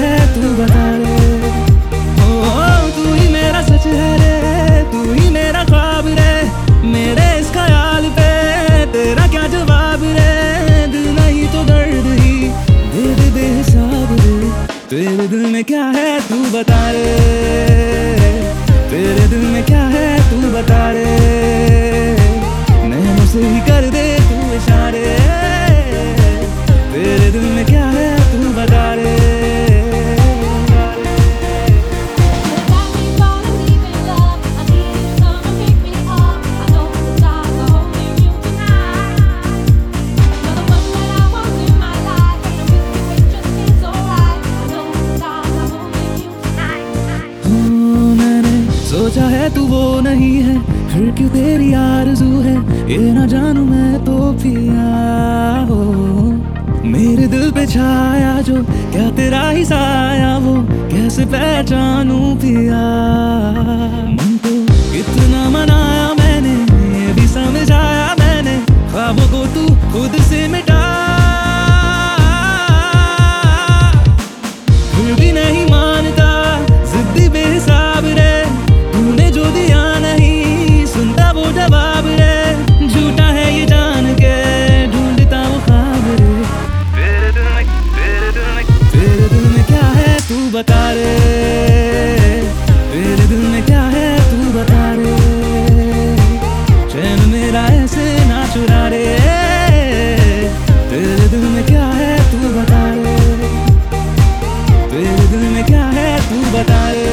えて奪った है तू वो नहीं है। फिर क्यों तेरी आरज़ू है? ये ना जानू मैं तो पिया हो। मेरे दिल पे छाया जो, क्या तेरा ही साया वो? कैसे पहचानू पिया? मन को इतना मनाया बताए